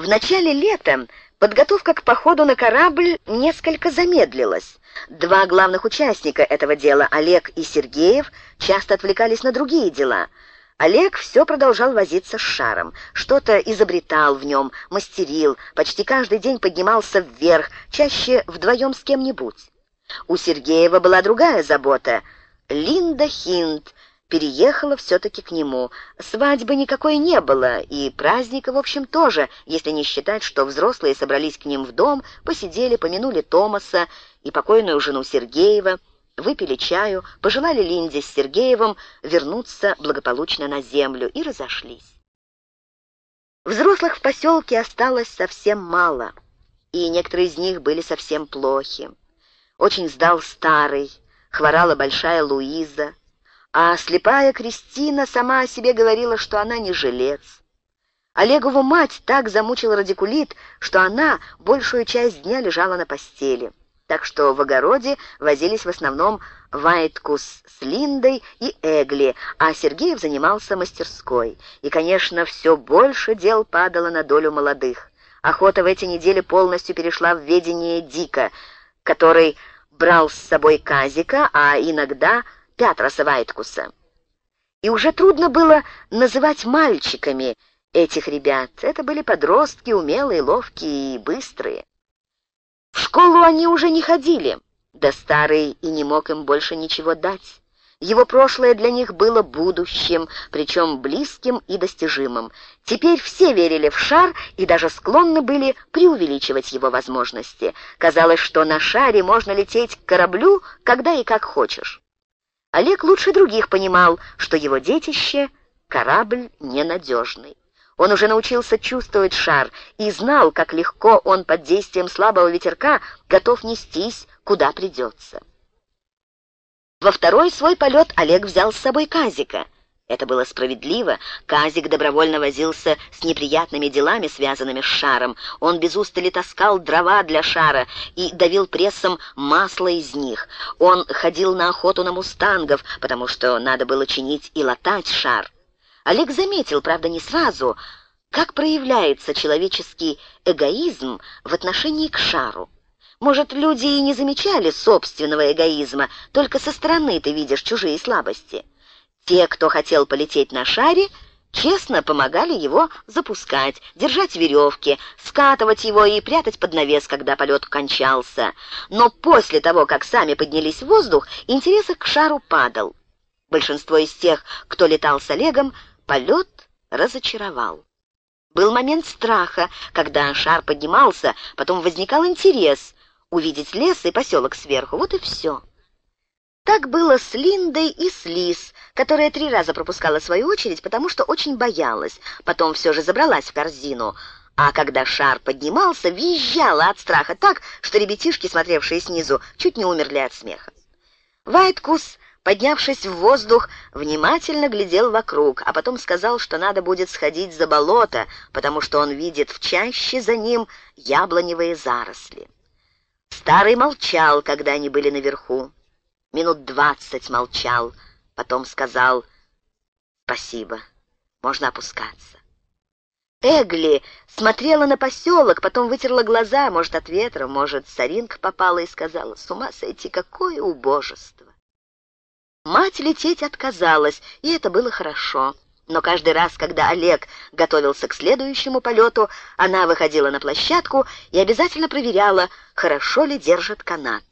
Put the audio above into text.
В начале лета подготовка к походу на корабль несколько замедлилась. Два главных участника этого дела, Олег и Сергеев, часто отвлекались на другие дела. Олег все продолжал возиться с шаром, что-то изобретал в нем, мастерил, почти каждый день поднимался вверх, чаще вдвоем с кем-нибудь. У Сергеева была другая забота. Линда Хинт переехала все-таки к нему. Свадьбы никакой не было, и праздника, в общем, тоже, если не считать, что взрослые собрались к ним в дом, посидели, помянули Томаса и покойную жену Сергеева, выпили чаю, пожелали Линде с Сергеевым вернуться благополучно на землю и разошлись. Взрослых в поселке осталось совсем мало, и некоторые из них были совсем плохи. Очень сдал старый, хворала большая Луиза, а слепая Кристина сама о себе говорила, что она не жилец. Олегову мать так замучила радикулит, что она большую часть дня лежала на постели. Так что в огороде возились в основном Вайткус с Линдой и Эгли, а Сергеев занимался мастерской. И, конечно, все больше дел падало на долю молодых. Охота в эти недели полностью перешла в ведение Дика, который брал с собой Казика, а иногда Пятраса Вайткуса. И уже трудно было называть мальчиками этих ребят. Это были подростки, умелые, ловкие и быстрые. В школу они уже не ходили, да старый и не мог им больше ничего дать. Его прошлое для них было будущим, причем близким и достижимым. Теперь все верили в шар и даже склонны были преувеличивать его возможности. Казалось, что на шаре можно лететь к кораблю, когда и как хочешь. Олег лучше других понимал, что его детище — корабль ненадежный. Он уже научился чувствовать шар и знал, как легко он под действием слабого ветерка готов нестись, куда придется. Во второй свой полет Олег взял с собой Казика — это было справедливо. Казик добровольно возился с неприятными делами, связанными с шаром. Он без устали таскал дрова для шара и давил прессом масло из них. Он ходил на охоту на мустангов, потому что надо было чинить и латать шар. Олег заметил, правда, не сразу, как проявляется человеческий эгоизм в отношении к шару. Может, люди и не замечали собственного эгоизма, только со стороны ты видишь чужие слабости. Те, кто хотел полететь на шаре, честно помогали его запускать, держать веревки, скатывать его и прятать под навес, когда полет кончался. Но после того, как сами поднялись в воздух, интерес к шару падал. Большинство из тех, кто летал с Олегом, полет разочаровал. Был момент страха, когда шар поднимался, потом возникал интерес увидеть лес и поселок сверху. Вот и все. Так было с Линдой и с Лис, которая три раза пропускала свою очередь, потому что очень боялась. Потом все же забралась в корзину. А когда шар поднимался, визжала от страха так, что ребятишки, смотревшие снизу, чуть не умерли от смеха. Вайткус, поднявшись в воздух, внимательно глядел вокруг, а потом сказал, что надо будет сходить за болото, потому что он видит в чаще за ним яблоневые заросли. Старый молчал, когда они были наверху. Минут двадцать молчал, потом сказал «Спасибо, можно опускаться». Эгли смотрела на поселок, потом вытерла глаза, может, от ветра, может, соринка попала и сказала «С ума сойти, какое убожество!» Мать лететь отказалась, и это было хорошо. Но каждый раз, когда Олег готовился к следующему полету, она выходила на площадку и обязательно проверяла, хорошо ли держит канат.